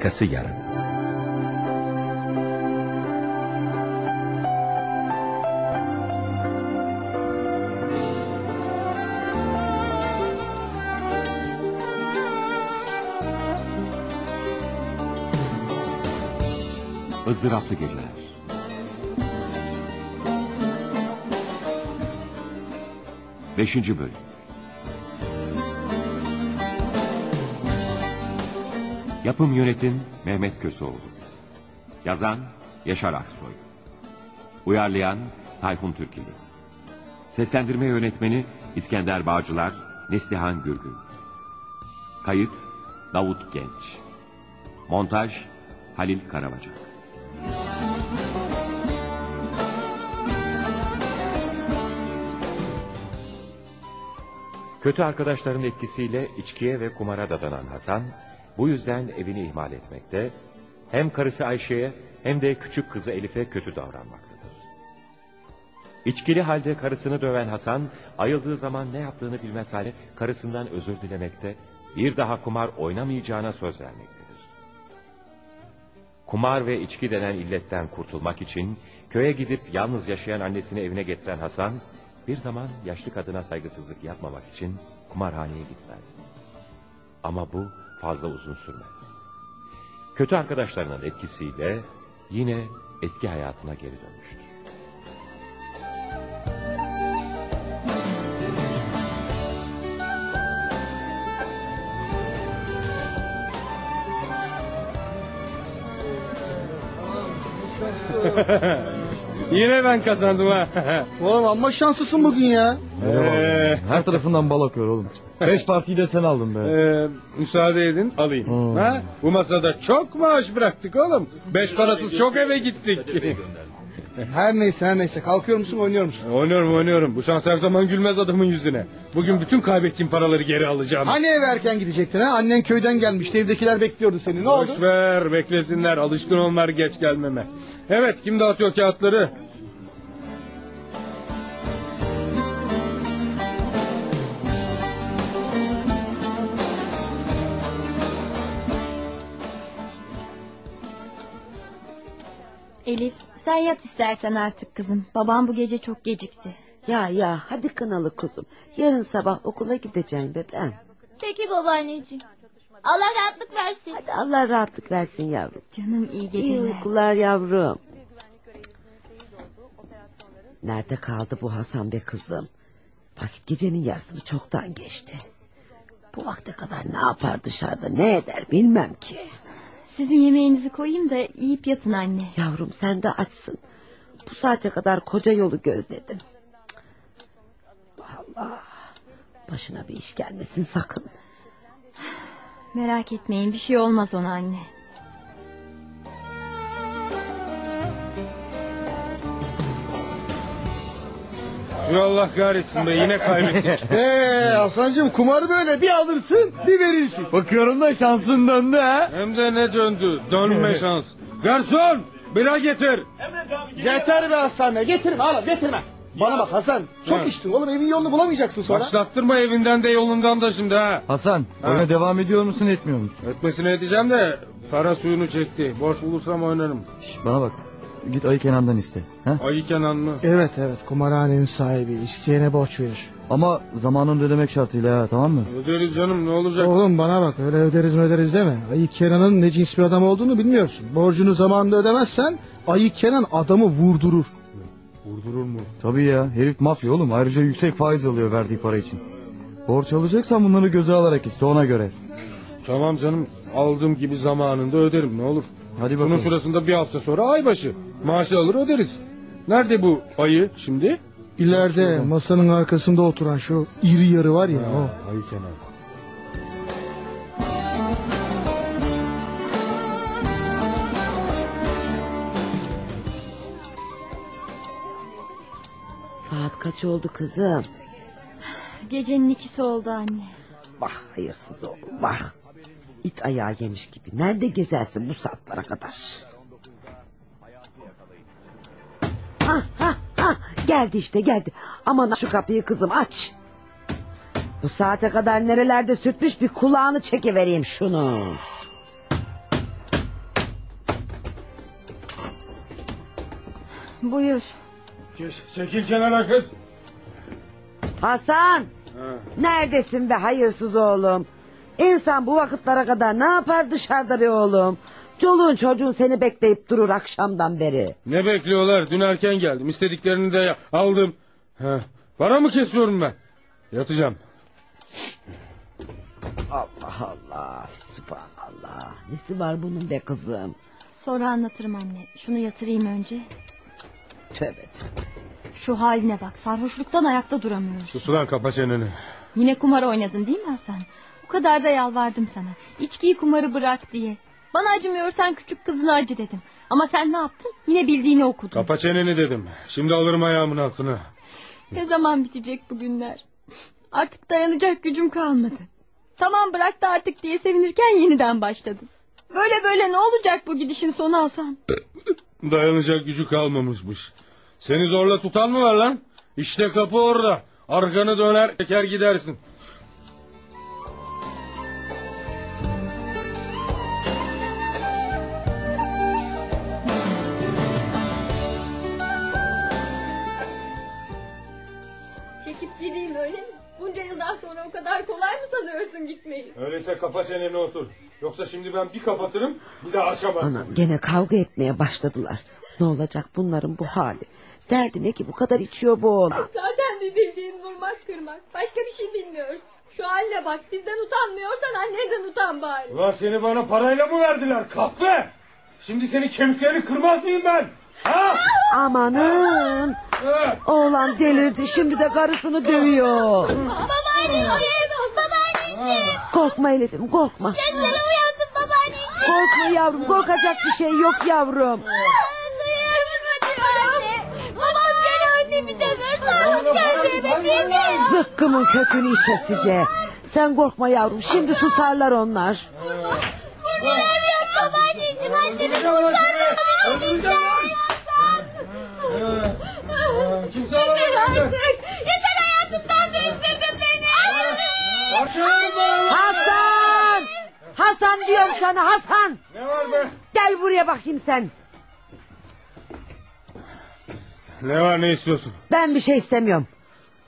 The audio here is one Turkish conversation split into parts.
Arkası yarın. ızdıraplı geceler. Beşinci bölüm. Yapım yönetim Mehmet Köseoğlu. Yazan Yaşar Aksoy. Uyarlayan Tayfun Türkili. Seslendirme yönetmeni İskender Bağcılar, Neslihan Gürgün. Kayıt Davut Genç. Montaj Halil Karabacak. Kötü arkadaşların etkisiyle içkiye ve kumara dadanan Hasan, bu yüzden evini ihmal etmekte, hem karısı Ayşe'ye hem de küçük kızı Elif'e kötü davranmaktadır. İçkili halde karısını döven Hasan, ayıldığı zaman ne yaptığını bilmez hale karısından özür dilemekte, bir daha kumar oynamayacağına söz vermektedir. Kumar ve içki denen illetten kurtulmak için köye gidip yalnız yaşayan annesini evine getiren Hasan, bir zaman yaşlı kadına saygısızlık yapmamak için kumarhaneye gitmez. Ama bu fazla uzun sürmez. Kötü arkadaşlarının etkisiyle yine eski hayatına geri dönmüştür. Yine ben kazandım ha. Oğlum amma şanslısın bugün ya. Ee, Her tarafından bal akıyor oğlum. Beş partiyi de sen aldın be. e, müsaade edin alayım. Hmm. Ha? Bu masada çok maaş bıraktık oğlum. Beş parasız çok eve gittik. Her neyse her neyse kalkıyor musun oynuyor musun? oynuyorum oynuyorum. Bu şans her zaman gülmez adamın yüzüne. Bugün bütün kaybettiğim paraları geri alacağım. Hani eve erken gidecektin ha? Annen köyden gelmişti evdekiler bekliyordu seni ne oldu? Boş ver beklesinler alışkın onlar geç gelmeme. Evet kim dağıtıyor kağıtları? Sen yat istersen artık kızım. Babam bu gece çok gecikti. Ya ya hadi kınalı kuzum. Yarın sabah okula gideceğim bebeğim. Peki babaanneciğim. Allah rahatlık versin. Hadi Allah rahatlık versin yavrum. Canım iyi İyi geceler. uykular yavrum. Nerede kaldı bu Hasan be kızım? Vakit gecenin yarısını çoktan geçti. Bu vakte kadar ne yapar dışarıda ne eder bilmem ki. Sizin yemeğinizi koyayım da yiyip yatın anne. Yavrum sen de açsın. Bu saate kadar koca yolu gözledim. Allah. Başına bir iş gelmesin sakın. Merak etmeyin bir şey olmaz ona anne. Dur Allah kahretsin be yine kaybettik. Eee Hasan'cığım kumarı böyle bir alırsın bir verirsin. Bakıyorum da şansın döndü ha. Hem de ne döndü dönme şans. Garson bira getir. Yeter be Hasan be getirme oğlum getirme. Bana bak Hasan çok Ha. içtin oğlum evin yolunu bulamayacaksın sonra. Başlattırma evinden de yolundan da şimdi ha. Hasan Ha. oyuna devam ediyor musun etmiyor musun? Etmesine edeceğim de para suyunu çekti. Borç bulursam oynarım. Şş, bana bak. Git ayı Kenan'dan iste. Ha? Ayı Kenan mı? Evet evet kumarhanenin sahibi isteyene borç verir. Ama zamanında ödemek şartıyla ha tamam mı? Öderiz canım ne olacak? Oğlum bana bak öyle öderiz mi öderiz deme. Ayı Kenan'ın ne cins bir adam olduğunu bilmiyorsun. Borcunu zamanında ödemezsen Ayı Kenan adamı vurdurur. Vurdurur mu? Tabii ya herif mafya oğlum. Ayrıca yüksek faiz alıyor verdiği para için. Borç alacaksan bunları göze alarak iste ona göre. Tamam canım aldığım gibi zamanında öderim ne olur. Hadi Bunun bakalım. şurasında bir hafta sonra aybaşı. Maaşı alır öderiz. Nerede bu ayı şimdi? İleride masanın arkasında oturan şu iri yarı var ya o. Ayı Kenan. Saat kaç oldu kızım? Gecenin ikisi oldu anne. Vah hayırsız oğlum vah it ayağı yemiş gibi. Nerede gezersin bu saatlere kadar? Ha ha ha geldi işte geldi. Aman şu kapıyı kızım aç. Bu saate kadar nerelerde sürtmüş bir kulağını çekivereyim şunu. Buyur. Kes, çekil kenara kız. Hasan. Ha. Neredesin be hayırsız oğlum? İnsan bu vakitlere kadar ne yapar dışarıda be oğlum? Çoluğun çocuğun seni bekleyip durur akşamdan beri. Ne bekliyorlar? Dün erken geldim. İstediklerini de aldım. Heh. Para mı kesiyorum ben? Yatacağım. Allah Allah subhanallah. Nesi var bunun be kızım? Sonra anlatırım anne. Şunu yatırayım önce. Tövbe tövbe. Şu haline bak. Sarhoşluktan ayakta duramıyorsun. Sus ulan kapa çeneni. Yine kumar oynadın değil mi Hasan? Kadar da yalvardım sana. İçkiyi kumarı bırak diye. Bana acımıyorsan küçük kızına acı dedim. Ama sen ne yaptın? Yine bildiğini okudun. Kapa çeneni dedim. Şimdi alırım ayağımın altına. Ne zaman bitecek bu günler? Artık dayanacak gücüm kalmadı. Tamam bırak da artık diye sevinirken yeniden başladın. Böyle böyle ne olacak bu gidişin sonu Hasan? Dayanacak gücü kalmamışmış. Seni zorla tutan mı var lan? İşte kapı orada. Arkanı döner teker gidersin. Kadar kolay mı sanıyorsun gitmeyi? Öyleyse kapa çeneni otur. Yoksa şimdi ben bir kapatırım bir daha açamazsın. Anam gene kavga etmeye başladılar. Ne olacak bunların bu hali? Derdi ne ki bu kadar içiyor bu oğlan. Zaten bir bildiğin vurmak kırmak. Başka bir şey bilmiyoruz. Şu haline bak bizden utanmıyorsan annenden utan bari. Ulan seni bana parayla mı verdiler kahpe? Şimdi senin kemiklerini kırmaz mıyım ben? Ha? Amanın. Oğlan delirdi şimdi de karısını dövüyor. Babaanneciğim. Korkma Elif'im korkma. Sesleri uyandım babaanneciğim. Korkma yavrum korkacak bir şey yok yavrum. Duyuyor musun anne? Babam gene annemi döver. Sarhoşken dövmesin mi? Zıkkımın kökünü içesice. Sen korkma yavrum şimdi susarlar onlar. Bu neler yap babaanneciğim? Annemi kurtarma. Lütfen. Kimse alamaz beni. Yeter hayatımdan bezdirdin beni. Parçalarım bana. Hasan! Hasan diyorum sana Hasan! Ne var be? Gel buraya bakayım sen. Ne var ne istiyorsun? Ben bir şey istemiyorum.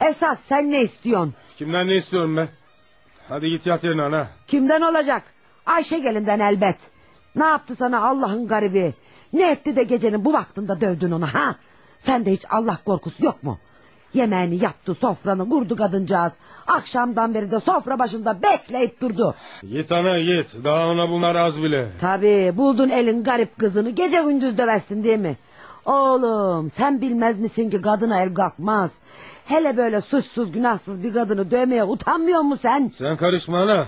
Esas sen ne istiyorsun? Kimden ne istiyorum ben? Hadi git yat yerine ana. Kimden olacak? Ayşe gelinden elbet. Ne yaptı sana Allah'ın garibi? Ne etti de gecenin bu vaktinde dövdün onu ha? Sende hiç Allah korkusu yok mu? Yemeğini yaptı sofranı kurdu kadıncağız. Akşamdan beri de sofra başında bekleyip durdu. Git ana git. Daha ona bunlar az bile. Tabii buldun elin garip kızını gece gündüz döversin değil mi? Oğlum sen bilmez misin ki kadına el kalkmaz. Hele böyle suçsuz günahsız bir kadını dövmeye utanmıyor mu sen? Sen karışma ana.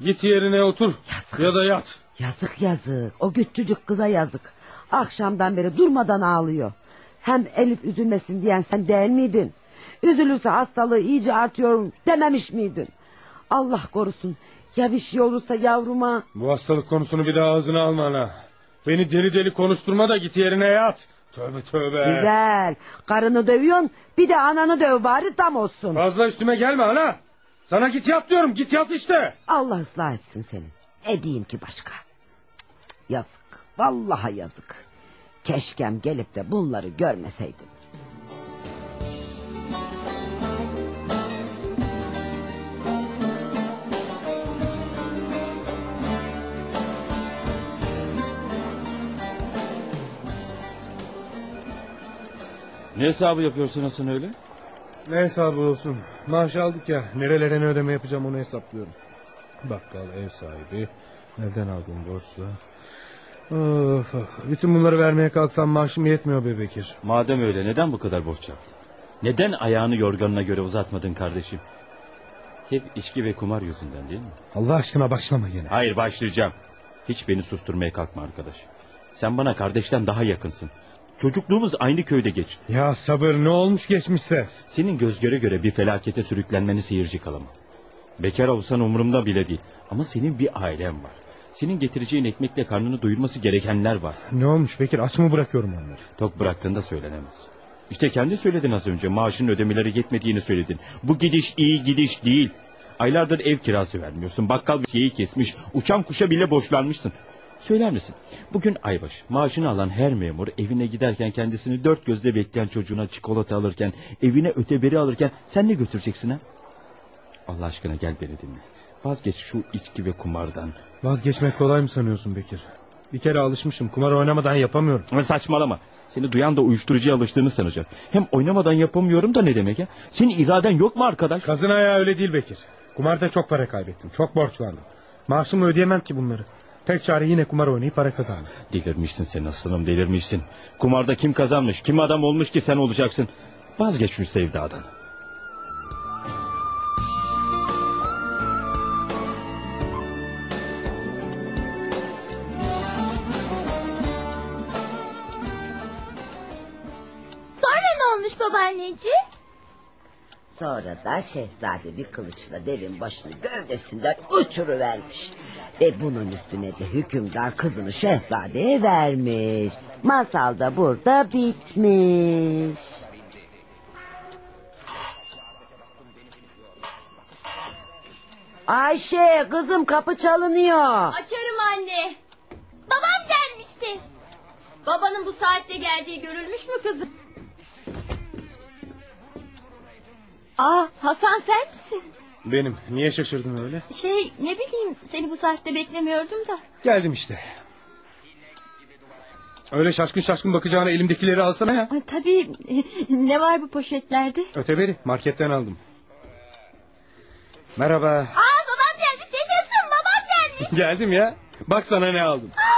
Git yerine otur. Yazık. Ya da yat. Yazık yazık o küçücük kıza yazık. Akşamdan beri durmadan ağlıyor. Hem Elif üzülmesin diyen sen değil miydin? Üzülürse hastalığı iyice artıyor dememiş miydin? Allah korusun ya bir şey olursa yavruma. Bu hastalık konusunu bir daha ağzına alma ana. Beni deli deli konuşturma da git yerine yat. Tövbe tövbe. Güzel karını dövüyorsun bir de ananı döv bari tam olsun. Fazla üstüme gelme ana. Sana git yat diyorum. Git yat işte. Allah ıslah etsin seni. Ne diyeyim ki başka? Yazık. Vallahi yazık. Keşkem gelip de bunları görmeseydim. Ne hesabı yapıyorsun Hasan öyle? Ne hesabı olsun. Maaş aldık ya. Nerelere ne ödeme yapacağım onu hesaplıyorum. Bakkal, ev sahibi. Nereden aldım borçla? Of, of. Bütün bunları vermeye kalksam maaşım yetmiyor be Bekir. Madem öyle neden bu kadar borç yaptın? Neden ayağını yorganına göre uzatmadın kardeşim? Hep içki ve kumar yüzünden değil mi? Allah aşkına başlama gene. Hayır başlayacağım. Hiç beni susturmaya kalkma arkadaş. Sen bana kardeşten daha yakınsın. Çocukluğumuz aynı köyde geçti. Ya sabır ne olmuş geçmişse. Senin göz göre göre bir felakete sürüklenmeni seyirci kalamam. Bekar olsan umurumda bile değil. Ama senin bir ailen var. Senin getireceğin ekmekle karnını doyurması gerekenler var. Ne olmuş Bekir aç mı bırakıyorum onları? Tok bıraktığında söylenemez. İşte kendi söyledin az önce maaşın ödemeleri yetmediğini söyledin. Bu gidiş iyi gidiş değil. Aylardır ev kirası vermiyorsun. Bakkal bir şeyi kesmiş. Uçan kuşa bile borçlanmışsın. Söyler misin? Bugün aybaşı. Maaşını alan her memur evine giderken kendisini dört gözle bekleyen çocuğuna çikolata alırken, evine öteberi alırken sen ne götüreceksin ha? Allah aşkına gel beni dinle. Vazgeç şu içki ve kumardan. Vazgeçmek kolay mı sanıyorsun Bekir? Bir kere alışmışım. Kumar oynamadan yapamıyorum. Ama saçmalama. Seni duyan da uyuşturucuya alıştığını sanacak. Hem oynamadan yapamıyorum da ne demek ya? Senin iraden yok mu arkadaş? Kazın ayağı öyle değil Bekir. Kumarda çok para kaybettim. Çok borçlandım. Maaşımı ödeyemem ki bunları. Tek çare yine kumar oynayıp para kazanmak. Delirmişsin sen aslanım delirmişsin. Kumarda kim kazanmış, kim adam olmuş ki sen olacaksın. Vazgeç şu sevdadan. Sonra ne olmuş babaanneci? Sonra da şehzade bir kılıçla devin başını gövdesinden uçuruvermiş. Ve bunun üstüne de hükümdar kızını şehzadeye vermiş. Masal da burada bitmiş. Ayşe kızım kapı çalınıyor. Açarım anne. Babam gelmiştir. Babanın bu saatte geldiği görülmüş mü kızım? Aa Hasan sen misin? Benim. Niye şaşırdın öyle? Şey ne bileyim seni bu saatte beklemiyordum da. Geldim işte. Öyle şaşkın şaşkın bakacağına elimdekileri alsana ya. Ay, tabii ne var bu poşetlerde? Öteberi marketten aldım. Merhaba. Aa babam gelmiş yaşasın babam gelmiş. Geldim ya. Bak sana ne aldım. Aa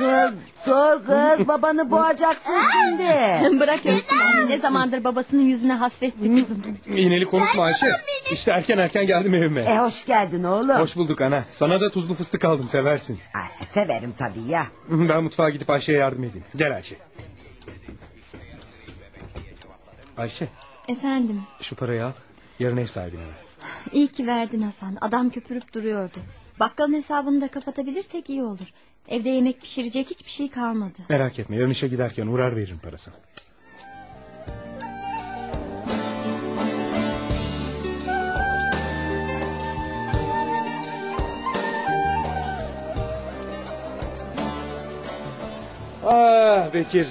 Kız dur kız babanı boğacaksın şimdi. Bırak ölsün anne. Ne zamandır babasının yüzüne hasretti kızım. İğneli konuşma Ayşe. İşte erken erken geldim evime. E hoş geldin oğlum. Hoş bulduk ana. Sana da tuzlu fıstık aldım seversin. Ay, severim tabii ya. Ben mutfağa gidip Ayşe'ye yardım edeyim. Gel Ayşe. Ayşe Efendim. şu parayı al. Yarın ev sahibine ver. İyi ki verdin Hasan. Adam köpürüp duruyordu. Bakkalın hesabını da kapatabilirsek iyi olur. Evde yemek pişirecek hiçbir şey kalmadı. Merak etme yarın işe giderken uğrar veririm parasını. Ah Bekir.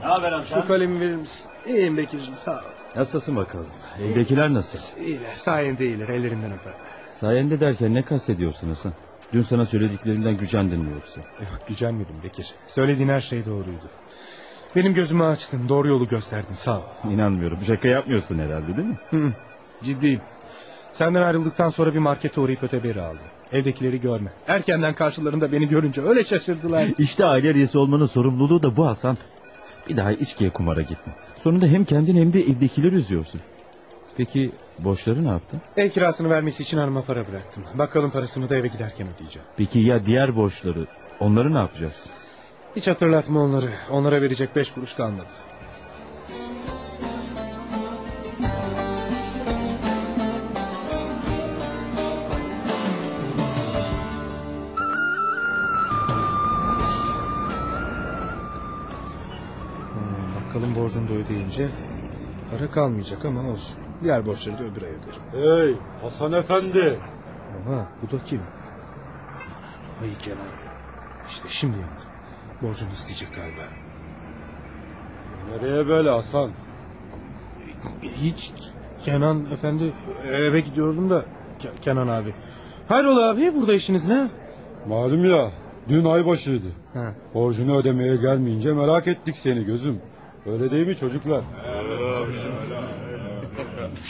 Ne haber Şu kalemi verir misin? İyiyim Bekir'cim sağ ol. Nasılsın bakalım? Evdekiler nasıl? İyiler sayende iyiler ellerinden öper. Sayende derken ne kastediyorsun Hasan? Dün sana söylediklerinden gücendin mi yoksa? Yok gücenmedim Bekir. Söylediğin her şey doğruydu. Benim gözümü açtın doğru yolu gösterdin sağ ol. İnanmıyorum. Şaka yapmıyorsun herhalde değil mi? Hı, ciddiyim. Senden ayrıldıktan sonra bir markete uğrayıp öteberi aldım. Evdekileri görme. Erkenden karşılarında beni görünce öyle şaşırdılar. İşte aile reisi olmanın sorumluluğu da bu Hasan. Bir daha içkiye kumara gitme. Sonunda hem kendin hem de evdekileri üzüyorsun. Peki borçları ne yaptın? Ev kirasını vermesi için hanıma para bıraktım. Bakkalın parasını da eve giderken ödeyeceğim. Peki ya diğer borçları? Onları ne yapacaksın? Hiç hatırlatma onları. Onlara verecek beş kuruş kalmadı. Hmm, Bakkalın borcunu da ödeyince para kalmayacak ama olsun. Diğer borçları da öbür ay öderim. Hey Hasan Efendi. Ama bu da kim? Ay Kenan. İşte şimdi yandım. Borcunu isteyecek galiba. Nereye böyle Hasan? Hiç Kenan efendi eve gidiyordum da Ke- Kenan abi. Hayrola abi burada işiniz ne? Malum ya dün aybaşıydı. Ha. Borcunu ödemeye gelmeyince merak ettik seni gözüm. Öyle değil mi çocuklar?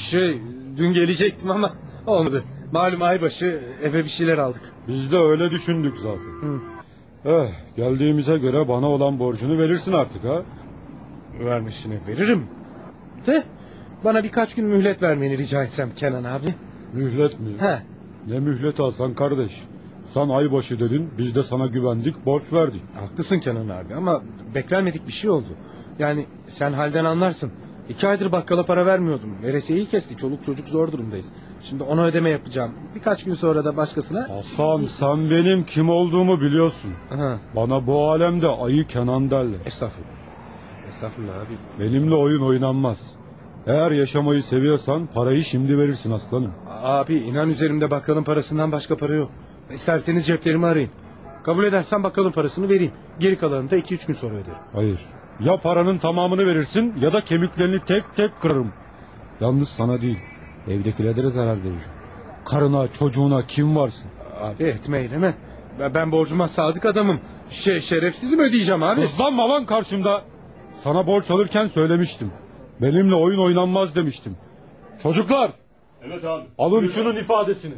Şey dün gelecektim ama olmadı. Malum aybaşı eve bir şeyler aldık. Biz de öyle düşündük zaten. Eh geldiğimize göre bana olan borcunu verirsin artık ha. Vermişsine veririm. De bana birkaç gün mühlet vermeni rica etsem Kenan abi. Mühlet mi? He. Ne mühlet Hasan kardeş? Sen aybaşı dedin biz de sana güvendik borç verdik. Haklısın Kenan abi ama beklenmedik bir şey oldu. Yani sen halden anlarsın. İki aydır bakkala para vermiyordum. Veresiyeyi kesti. Çoluk çocuk zor durumdayız. Şimdi ona ödeme yapacağım. Birkaç gün sonra da başkasına... Hasan sen benim kim olduğumu biliyorsun. Aha, Bana bu alemde ayı Kenan derler. estağfurullah. Estağfurullah abi. Benimle oyun oynanmaz. Eğer yaşamayı seviyorsan parayı şimdi verirsin aslanım. Abi inan üzerimde bakkalın parasından başka para yok. İsterseniz ceplerimi arayın. Kabul edersen bakkalın parasını vereyim. Geri kalanını da iki üç gün sonra öderim. Hayır. Ya paranın tamamını verirsin ya da kemiklerini tek tek kırarım. Yalnız sana değil. Evdekilere de zarar veririm. Karına, çocuğuna kim varsın? Abi etme eyleme. Ben, ben borcuma sadık adamım. Şe şerefsizim ödeyeceğim abi. Hızlanma lan karşımda. Sana borç alırken söylemiştim. Benimle oyun oynanmaz demiştim. Çocuklar. Evet abi. Alın şunun ifadesini.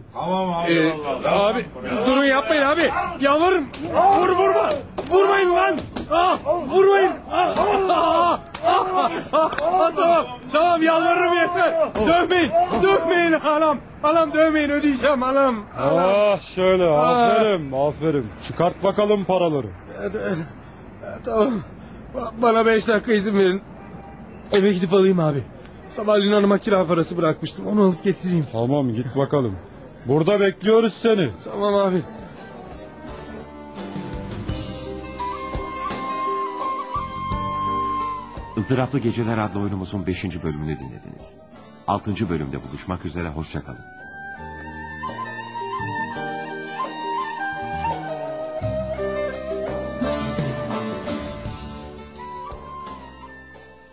Ee, abi durun yapmayın abi. Yalvarırım. Vur vurma. Vurmayın lan. Ah, vurmayın. Ah, ah, ah, ah, ah, tamam. Tamam yalvarırım yeter. Dövmeyin. Dövmeyin anam. Anam dövmeyin ödeyeceğim anam. Ah şöyle aferin aferin. Çıkart bakalım paraları. Tamam. Ba- Bana beş dakika izin verin. Eve gidip alayım abi. Sabahleyin hanıma kira parası bırakmıştım. Onu alıp getireyim. Tamam git bakalım. Burada bekliyoruz seni. Tamam abi. Izdıraplı Geceler adlı oyunumuzun 5. bölümünü dinlediniz. 6. bölümde buluşmak üzere hoşçakalın.